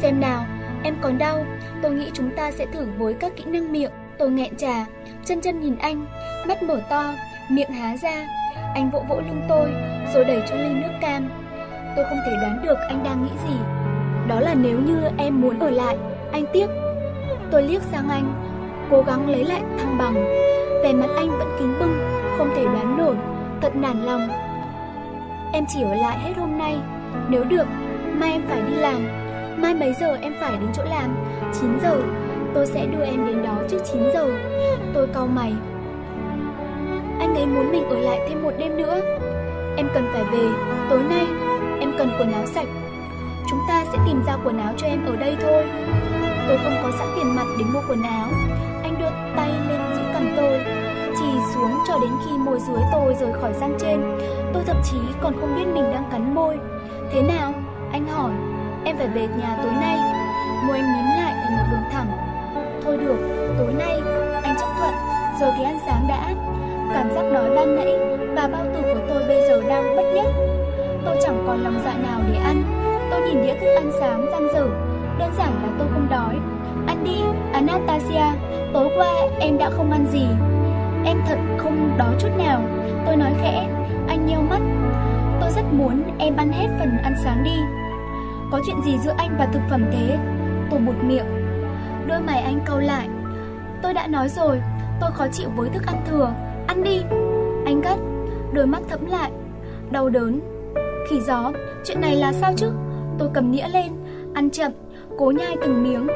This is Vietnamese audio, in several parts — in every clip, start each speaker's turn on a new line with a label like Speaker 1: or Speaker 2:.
Speaker 1: Xem nào, em còn đau, tôi nghĩ chúng ta sẽ thử với các kỹ năng miệng. Tôi nghẹn trà, chân chân nhìn anh, mắt mở to, miệng há ra. Anh vỗ vỗ lưng tôi, rồi đẩy cho ly nước cam. Tôi không thể đoán được anh đang nghĩ gì. Đó là nếu như em muốn ở lại, anh tiếc Tôi liếc sang anh, cố gắng lấy lại thăng bằng. Vẻ mặt anh vẫn kính bưng, không thể đoán nổi, thật nản lòng. Em chỉ ở lại hết hôm nay, nếu được, mai em phải đi làm. Mai mấy giờ em phải đến chỗ làm? 9 giờ. Tôi sẽ đưa em đến đó trước 9 giờ. Tôi cau mày. Anh ấy muốn mình ở lại thêm một đêm nữa. Em cần phải về, tối nay em cần quần áo sạch. Chúng ta sẽ tìm ra quần áo cho em ở đây thôi. Tôi không có sẵn tiền mặt để mua quần áo. Anh đưa tay lên giữ cầm tôi, chỉ xuống cho đến khi môi dưới tôi rời khỏi răng trên. Tôi thậm chí còn không biết mình đang cắn môi. Thế nào? Anh hỏi. Em phải về nhà tối nay. Môi em mím lại thành một đường thẳng. Thôi được, tối nay, anh chấp thuận, giờ thì ăn sáng đã. Cảm giác đói ban nãy và bao tử của tôi bây giờ đang bất nhất. Tôi chẳng còn lòng dạ nào để ăn. Tôi nhìn đĩa thức ăn sáng răng dở. Đơn giản là tôi không đói. Ăn đi, Anastasia. Tối qua em đã không ăn gì. Em thật không đói chút nào. Tôi nói khẽ. Anh nheo mắt. Tôi rất muốn em ăn hết phần ăn sáng đi. Có chuyện gì giữa anh và thực phẩm thế? Tôi bụt miệng. Đôi mày anh câu lại. Tôi đã nói rồi, tôi khó chịu với thức ăn thừa. Ăn đi. Anh gắt, đôi mắt thẫm lại. Đau đớn. Khỉ gió, chuyện này là sao chứ? Tôi cầm nĩa lên, ăn chậm, cố nhai từng miếng.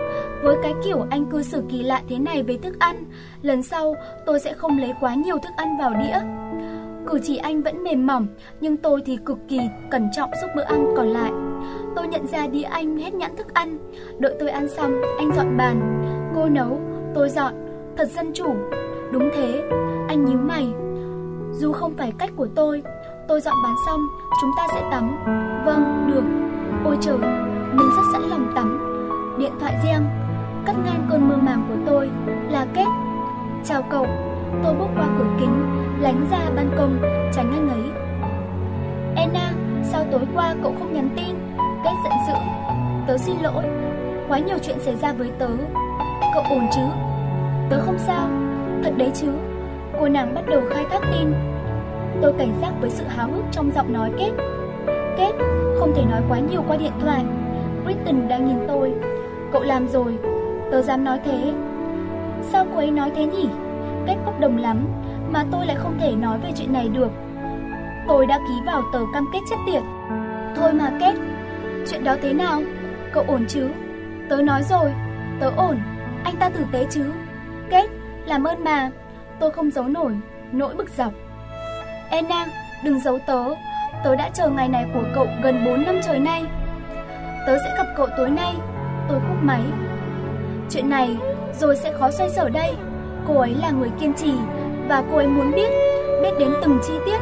Speaker 1: Với cái kiểu anh cư xử kỳ lạ thế này với thức ăn, lần sau tôi sẽ không lấy quá nhiều thức ăn vào đĩa. Cử chỉ anh vẫn mềm mỏng, nhưng tôi thì cực kỳ cẩn trọng giúp bữa ăn còn lại. Tôi nhận ra đĩa anh hết nhãn thức ăn. Đợi tôi ăn xong, anh dọn bàn. Cô nấu, tôi dọn, thật dân chủ. Đúng thế, anh nhíu mày. Dù không phải cách của tôi, tôi dọn bàn xong, chúng ta sẽ tắm. Vâng, được. Ôi trời, mình rất sẵn lòng tắm. Điện thoại riêng, cắt ngang cơn mơ màng của tôi là kết. Chào cậu, tôi bước qua cửa kính, lánh ra ban công, tránh anh ấy. Anna, sao tối qua cậu không nhắn tin? Kết giận dữ. Tớ xin lỗi, quá nhiều chuyện xảy ra với tớ. Cậu ổn chứ? Tớ không sao, thật đấy chứ. Cô nàng bắt đầu khai thác tin. Tôi cảnh giác với sự háo hức trong giọng nói Kết. Kết, không thể nói quá nhiều qua điện thoại. Britton đang nhìn tôi. Cậu làm rồi, tớ dám nói thế. Sao cô ấy nói thế nhỉ? Kết bốc đồng lắm, mà tôi lại không thể nói về chuyện này được. Tôi đã ký vào tờ cam kết chết tiệt. Thôi mà Kết, chuyện đó thế nào? Cậu ổn chứ? Tớ nói rồi, tớ ổn, anh ta tử tế chứ? Kết, làm ơn mà, tôi không giấu nổi, nỗi bực dọc. Anna, đừng giấu tớ, tớ đã chờ ngày này của cậu gần 4 năm trời nay. Tớ sẽ gặp cậu tối nay, tôi cúp máy. Chuyện này rồi sẽ khó xoay sở đây. Cô ấy là người kiên trì và cô ấy muốn biết, biết đến từng chi tiết.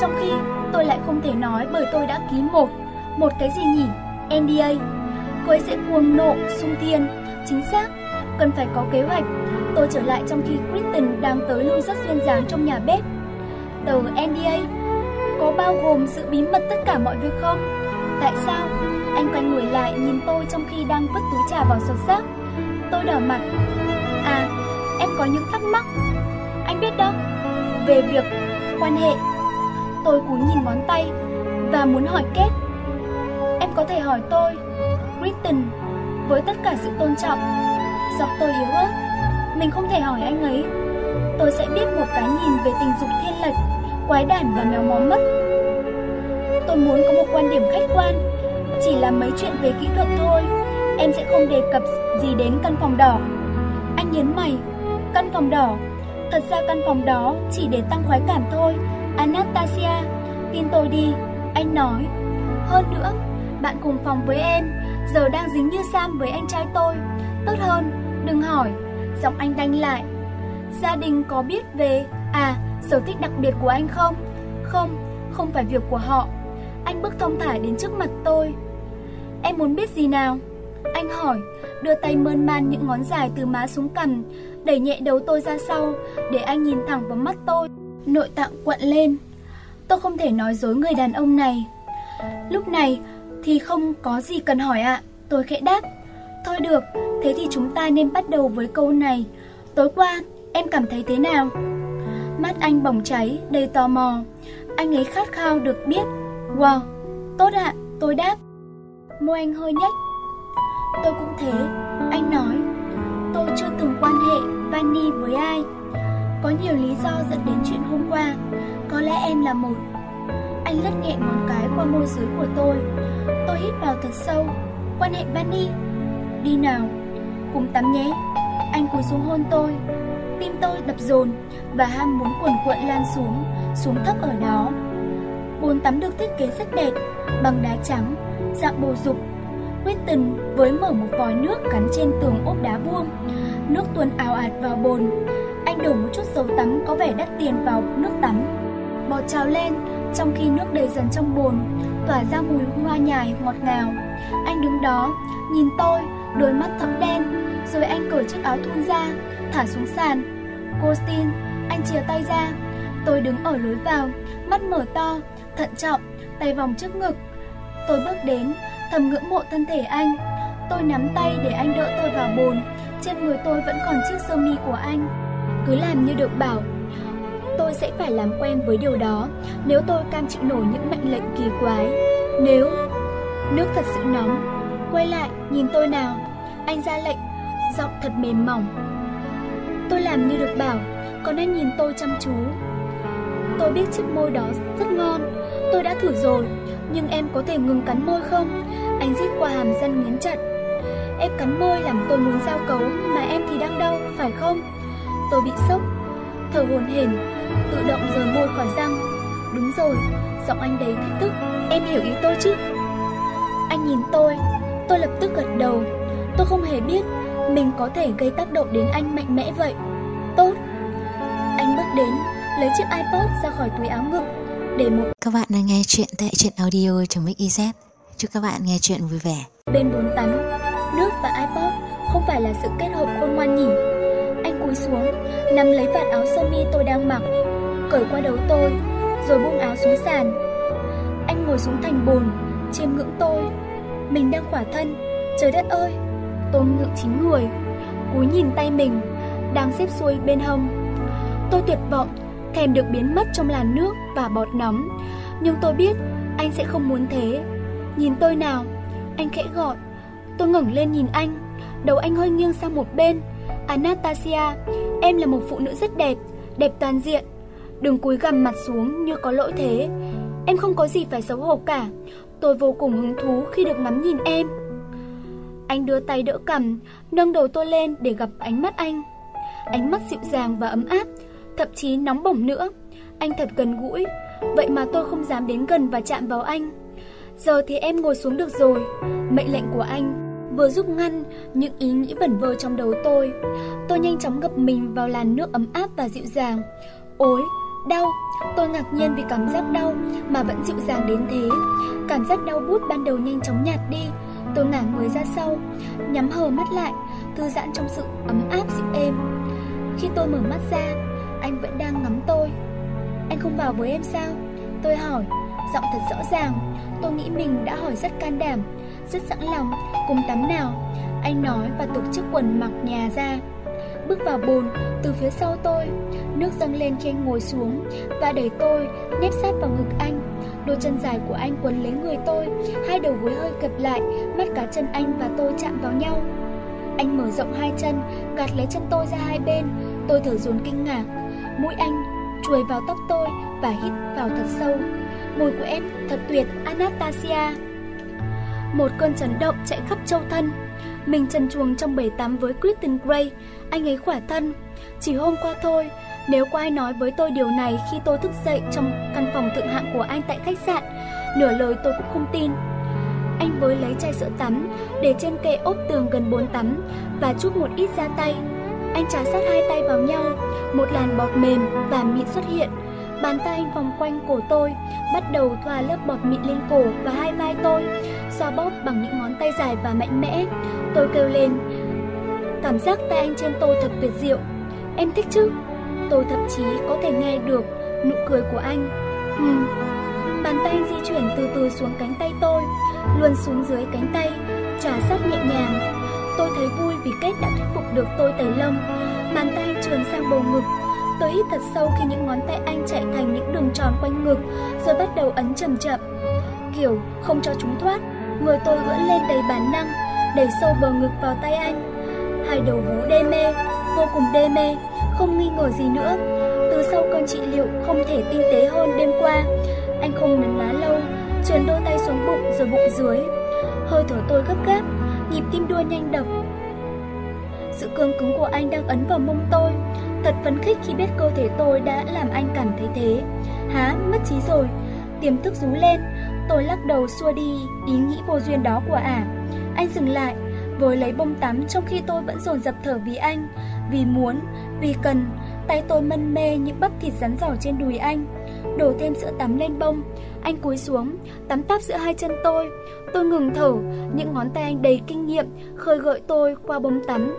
Speaker 1: Trong khi tôi lại không thể nói bởi tôi đã ký một, một cái gì nhỉ? NDA. Cô ấy sẽ cuồng nộ, sung thiên, chính xác, cần phải có kế hoạch. Tôi trở lại trong khi Kristen đang tới lui rất duyên dáng trong nhà bếp. Tờ NDA có bao gồm sự bí mật tất cả mọi việc không? Tại sao? Anh quay người lại nhìn tôi trong khi đang vứt túi trà vào sọt rác. Tôi đỏ mặt. À, em có những thắc mắc. Biết đâu. Về việc quan hệ. Tôi cúi nhìn ngón tay và muốn hỏi kết. Em có thể hỏi tôi, Kristen, với tất cả sự tôn trọng. Giọng tôi yếu ớt. Mình không thể hỏi anh ấy. Tôi sẽ biết một cái nhìn về tình dục thiên lệch, quái đản và méo mó mất. Tôi muốn có một quan điểm khách quan, chỉ là mấy chuyện về kỹ thuật thôi. Em sẽ không đề cập gì đến căn phòng đỏ. Anh nhấn mày, căn phòng đỏ. Thật ra căn phòng đó chỉ để tăng khoái cảm thôi. Anastasia, tin tôi đi, anh nói. Hơn nữa, bạn cùng phòng với em, giờ đang dính như Sam với anh trai tôi. Tốt hơn, đừng hỏi. Giọng anh đanh lại. Gia đình có biết về, à, sở thích đặc biệt của anh không? Không, không phải việc của họ. Anh bước thông thả đến trước mặt tôi. Em muốn biết gì nào? Anh hỏi, đưa tay mơn man những ngón dài từ má xuống cằm, đẩy nhẹ đầu tôi ra sau, để anh nhìn thẳng vào mắt tôi. Nội tạng quặn lên. Tôi không thể nói dối người đàn ông này. Lúc này thì không có gì cần hỏi ạ. Tôi khẽ đáp. Thôi được, thế thì chúng ta nên bắt đầu với câu này. Tối qua, em cảm thấy thế nào? Mắt anh bỏng cháy, đầy tò mò. Anh ấy khát khao được biết. Wow, tốt ạ, tôi đáp. Môi anh hơi nhếch. Tôi cũng thế, anh nói. Tôi chưa từng quan hệ Vani với ai. Có nhiều lý do dẫn đến chuyện hôm qua. Có lẽ em là một. Anh lất nhẹ ngón cái qua môi dưới của tôi. Tôi hít vào thật sâu. Quan hệ Vani. Đi nào, cùng tắm nhé. Anh cúi xuống hôn tôi. Tim tôi đập dồn và ham muốn cuồn cuộn lan xuống, xuống thấp ở đó. Bồn tắm được thiết kế rất đẹp, bằng đá trắng, dạng bồ dục. Whitton với mở một vòi nước gắn trên tường ốp đá vuông. Nước tuôn ào ạt vào bồn. Anh đổ một chút dầu tắm có vẻ đắt tiền vào nước tắm. Bọt trào lên, trong khi nước đầy dần trong bồn, tỏa ra mùi hoa nhài ngọt ngào. Anh đứng đó, nhìn tôi, đôi mắt thẫm đen, rồi anh cởi chiếc áo thun ra, thả xuống sàn. Cô Stin, anh chia tay ra. Tôi đứng ở lối vào, mắt mở to, thận trọng, tay vòng trước ngực. Tôi bước đến, thầm ngưỡng mộ thân thể anh. Tôi nắm tay để anh đỡ tôi vào bồn. Trên người tôi vẫn còn chiếc sơ mi của anh. Cứ làm như được bảo. Tôi sẽ phải làm quen với điều đó nếu tôi cam chịu nổi những mệnh lệnh kỳ quái. Nếu nước thật sự nóng, quay lại nhìn tôi nào. Anh ra lệnh, giọng thật mềm mỏng. Tôi làm như được bảo, còn anh nhìn tôi chăm chú. Tôi biết chiếc môi đó rất ngon, tôi đã thử rồi, nhưng em có thể ngừng cắn môi không? Anh rít qua hàm răng nghiến chặt. Em cắn môi làm tôi muốn giao cấu, mà em thì đang đau, phải không? Tôi bị sốc, thở hồn hển, tự động rời môi khỏi răng. Đúng rồi, giọng anh đầy thách thức. Em hiểu ý tôi chứ? Anh nhìn tôi, tôi lập tức gật đầu. Tôi không hề biết mình có thể gây tác động đến anh mạnh mẽ vậy. Tốt. Anh bước đến, lấy chiếc iPod ra khỏi túi áo ngực để một
Speaker 2: Các bạn đang nghe chuyện tại truyện audio.mix.iz. Chúc các bạn nghe chuyện vui vẻ.
Speaker 1: Bên bồn tắm, nước và iPod không phải là sự kết hợp khôn ngoan nhỉ. Anh cúi xuống, nắm lấy vạt áo sơ mi tôi đang mặc, cởi qua đầu tôi, rồi buông áo xuống sàn. Anh ngồi xuống thành bồn, chiêm ngưỡng tôi. Mình đang khỏa thân, trời đất ơi, tôi ngượng chín người, cúi nhìn tay mình, đang xếp xuôi bên hông. Tôi tuyệt vọng, thèm được biến mất trong làn nước và bọt nóng. Nhưng tôi biết anh sẽ không muốn thế. Nhìn tôi nào, anh khẽ gọi. Tôi ngẩng lên nhìn anh, đầu anh hơi nghiêng sang một bên. Anastasia, em là một phụ nữ rất đẹp, đẹp toàn diện. Đừng cúi gằm mặt xuống như có lỗi thế. Em không có gì phải xấu hổ cả. Tôi vô cùng hứng thú khi được ngắm nhìn em. Anh đưa tay đỡ cầm, nâng đầu tôi lên để gặp ánh mắt anh. Ánh mắt dịu dàng và ấm áp, thậm chí nóng bỏng nữa. Anh thật gần gũi, vậy mà tôi không dám đến gần và chạm vào anh. Giờ thì em ngồi xuống được rồi. Mệnh lệnh của anh vừa giúp ngăn những ý nghĩ vẩn vơ trong đầu tôi. Tôi nhanh chóng gập mình vào làn nước ấm áp và dịu dàng. Ôi, đau, tôi ngạc nhiên vì cảm giác đau mà vẫn dịu dàng đến thế. Cảm giác đau bút ban đầu nhanh chóng nhạt đi. Tôi ngả người ra sau, nhắm hờ mắt lại, thư giãn trong sự ấm áp dịu êm. Khi tôi mở mắt ra, anh vẫn đang ngắm tôi. Anh không vào với em sao? Tôi hỏi, giọng thật rõ ràng. Tôi nghĩ mình đã hỏi rất can đảm, rất sẵn lòng, cùng tắm nào. Anh nói và tục chiếc quần mặc nhà ra. Bước vào bồn, từ phía sau tôi, nước dâng lên khi anh ngồi xuống và đẩy tôi nếp sát vào ngực anh. Đôi chân dài của anh quấn lấy người tôi, hai đầu gối hơi kẹp lại, mắt cá chân anh và tôi chạm vào nhau. Anh mở rộng hai chân, gạt lấy chân tôi ra hai bên, tôi thở dồn kinh ngạc. Mũi anh chuồi vào tóc tôi và hít vào thật sâu. Mùi của em thật tuyệt, Anastasia. Một cơn chấn động chạy khắp châu thân. Mình trần chuồng trong bể tắm với Kristen Gray, anh ấy khỏa thân. Chỉ hôm qua thôi, nếu có ai nói với tôi điều này khi tôi thức dậy trong căn phòng thượng hạng của anh tại khách sạn, nửa lời tôi cũng không tin. Anh với lấy chai sữa tắm, để trên kệ ốp tường gần bồn tắm và chút một ít ra tay. Anh trà sát hai tay vào nhau, một làn bọt mềm và mịn xuất hiện. Bàn tay anh vòng quanh cổ tôi, bắt đầu thoa lớp bọt mịn lên cổ và hai vai tôi, xoa bóp bằng những ngón tay dài và mạnh mẽ. Tôi kêu lên, cảm giác tay anh trên tôi thật tuyệt diệu. Em thích chứ? Tôi thậm chí có thể nghe được nụ cười của anh. Ừ. Bàn tay di chuyển từ từ xuống cánh tay tôi, luôn xuống dưới cánh tay, trà sát nhẹ nhàng. Tôi thấy vui vì kết đã thuyết phục được tôi tẩy lông. Bàn tay trườn sang bầu ngực. Tôi hít thật sâu khi những ngón tay anh chạy thành những đường tròn quanh ngực, rồi bắt đầu ấn chậm chậm. Kiểu không cho chúng thoát, người tôi gỡ lên đầy bản năng, đẩy sâu bờ ngực vào tay anh. Hai đầu vú đê mê, vô cùng đê mê, không nghi ngờ gì nữa. Từ sau cơn trị liệu không thể tinh tế hơn đêm qua, anh không nấn lá lâu, truyền đôi tay xuống bụng rồi bụng dưới. Hơi thở tôi gấp gáp, nhịp tim đua nhanh đập. Sự cương cứng của anh đang ấn vào mông tôi, thật phấn khích khi biết cơ thể tôi đã làm anh cảm thấy thế. Há, mất trí rồi. Tiềm thức rú lên, tôi lắc đầu xua đi ý nghĩ vô duyên đó của ả. Anh dừng lại, với lấy bông tắm trong khi tôi vẫn dồn dập thở vì anh, vì muốn, vì cần. Tay tôi mân mê những bắp thịt rắn giỏi trên đùi anh. Đổ thêm sữa tắm lên bông, anh cúi xuống, tắm táp giữa hai chân tôi. Tôi ngừng thở, những ngón tay anh đầy kinh nghiệm khơi gợi tôi qua bông tắm.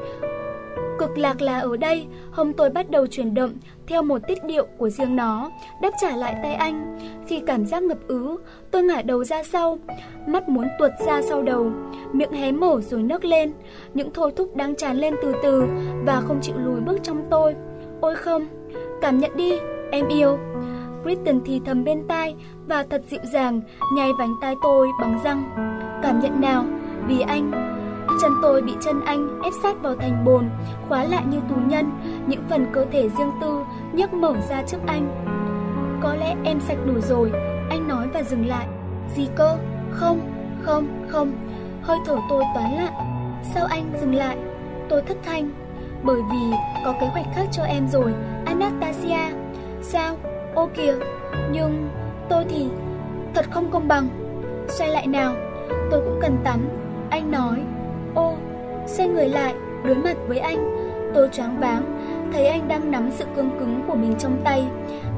Speaker 1: Cực lạc là ở đây, hông tôi bắt đầu chuyển động theo một tiết điệu của riêng nó, đáp trả lại tay anh. Khi cảm giác ngập ứ, tôi ngả đầu ra sau, mắt muốn tuột ra sau đầu, miệng hé mở rồi nấc lên. Những thôi thúc đang tràn lên từ từ và không chịu lùi bước trong tôi. Ôi không, cảm nhận đi, em yêu. Kristen thì thầm bên tai và thật dịu dàng nhai vành tai tôi bằng răng. Cảm nhận nào, vì anh. Chân tôi bị chân anh ép sát vào thành bồn, khóa lại như tù nhân, những phần cơ thể riêng tư nhấc mở ra trước anh. Có lẽ em sạch đủ rồi, anh nói và dừng lại. Gì cơ? Không, không, không. Hơi thở tôi toán lại. Sao anh dừng lại? Tôi thất thanh. Bởi vì có kế hoạch khác cho em rồi, Anastasia. Sao? Ô kìa, nhưng tôi thì thật không công bằng. Xoay lại nào, tôi cũng cần tắm. Anh nói, ô, xoay người lại, đối mặt với anh. Tôi choáng váng, thấy anh đang nắm sự cương cứng của mình trong tay.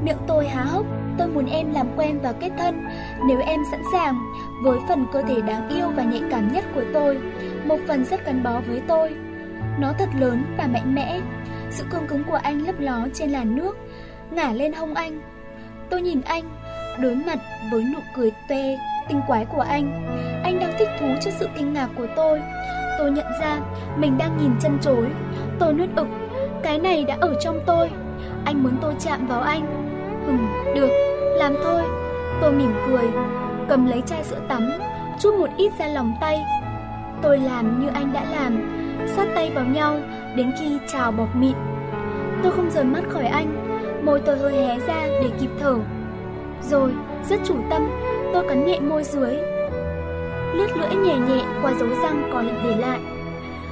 Speaker 1: Miệng tôi há hốc, tôi muốn em làm quen và kết thân. Nếu em sẵn sàng, với phần cơ thể đáng yêu và nhạy cảm nhất của tôi, một phần rất gắn bó với tôi. Nó thật lớn và mạnh mẽ. Sự cương cứng của anh lấp ló trên làn nước, ngả lên hông anh. Tôi nhìn anh, đối mặt với nụ cười tê tinh quái của anh. Anh đang thích thú trước sự kinh ngạc của tôi. Tôi nhận ra mình đang nhìn chân chối. Tôi nuốt ực, cái này đã ở trong tôi. Anh muốn tôi chạm vào anh. Ừm, được, làm thôi. Tôi mỉm cười, cầm lấy chai sữa tắm, chút một ít ra lòng tay. Tôi làm như anh đã làm, sát tay vào nhau đến khi trào bọt mịn. Tôi không rời mắt khỏi anh, môi tôi hơi hé ra để kịp thở. Rồi, rất chủ tâm, tôi cắn nhẹ môi dưới. Lướt lưỡi nhẹ nhẹ qua dấu răng còn để lại.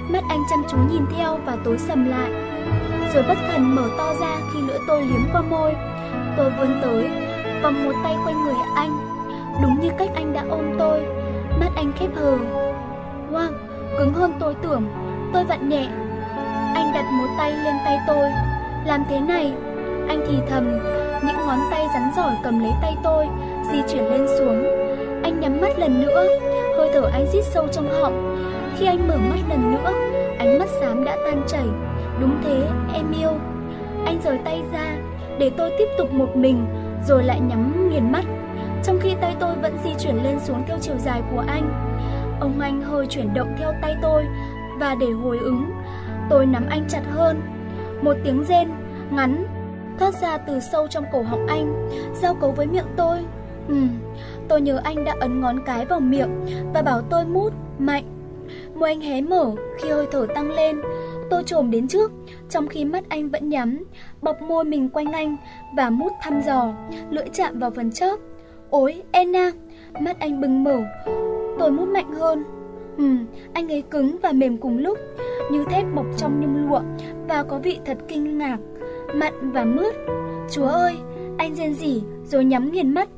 Speaker 1: Mắt anh chăm chú nhìn theo và tối sầm lại. Rồi bất thần mở to ra khi lưỡi tôi liếm qua môi. Tôi vươn tới, vòng một tay quanh người anh. Đúng như cách anh đã ôm tôi, mắt anh khép hờ. Wow, cứng hơn tôi tưởng, tôi vặn nhẹ. Anh đặt một tay lên tay tôi. Làm thế này, anh thì thầm, những ngón tay rắn giỏi cầm lấy tay tôi, di chuyển lên xuống. Anh nhắm mắt lần nữa, hơi thở anh rít sâu trong họng. Khi anh mở mắt lần nữa, ánh mắt xám đã tan chảy. Đúng thế, em yêu. Anh rời tay ra, để tôi tiếp tục một mình, rồi lại nhắm nghiền mắt. Trong khi tay tôi vẫn di chuyển lên xuống theo chiều dài của anh. Ông anh hơi chuyển động theo tay tôi, và để hồi ứng, tôi nắm anh chặt hơn. Một tiếng rên, ngắn, thoát ra từ sâu trong cổ họng anh, giao cấu với miệng tôi. Ừm, tôi nhớ anh đã ấn ngón cái vào miệng và bảo tôi mút, mạnh. Môi anh hé mở khi hơi thở tăng lên. Tôi trồm đến trước, trong khi mắt anh vẫn nhắm, bọc môi mình quanh anh và mút thăm dò, lưỡi chạm vào phần chóp. Ôi, Anna, mắt anh bừng mở. Tôi mút mạnh hơn. Ừ, anh ấy cứng và mềm cùng lúc, như thép bọc trong nhung lụa và có vị thật kinh ngạc, mặn và mướt. Chúa ơi, anh rên rỉ rồi nhắm nghiền mắt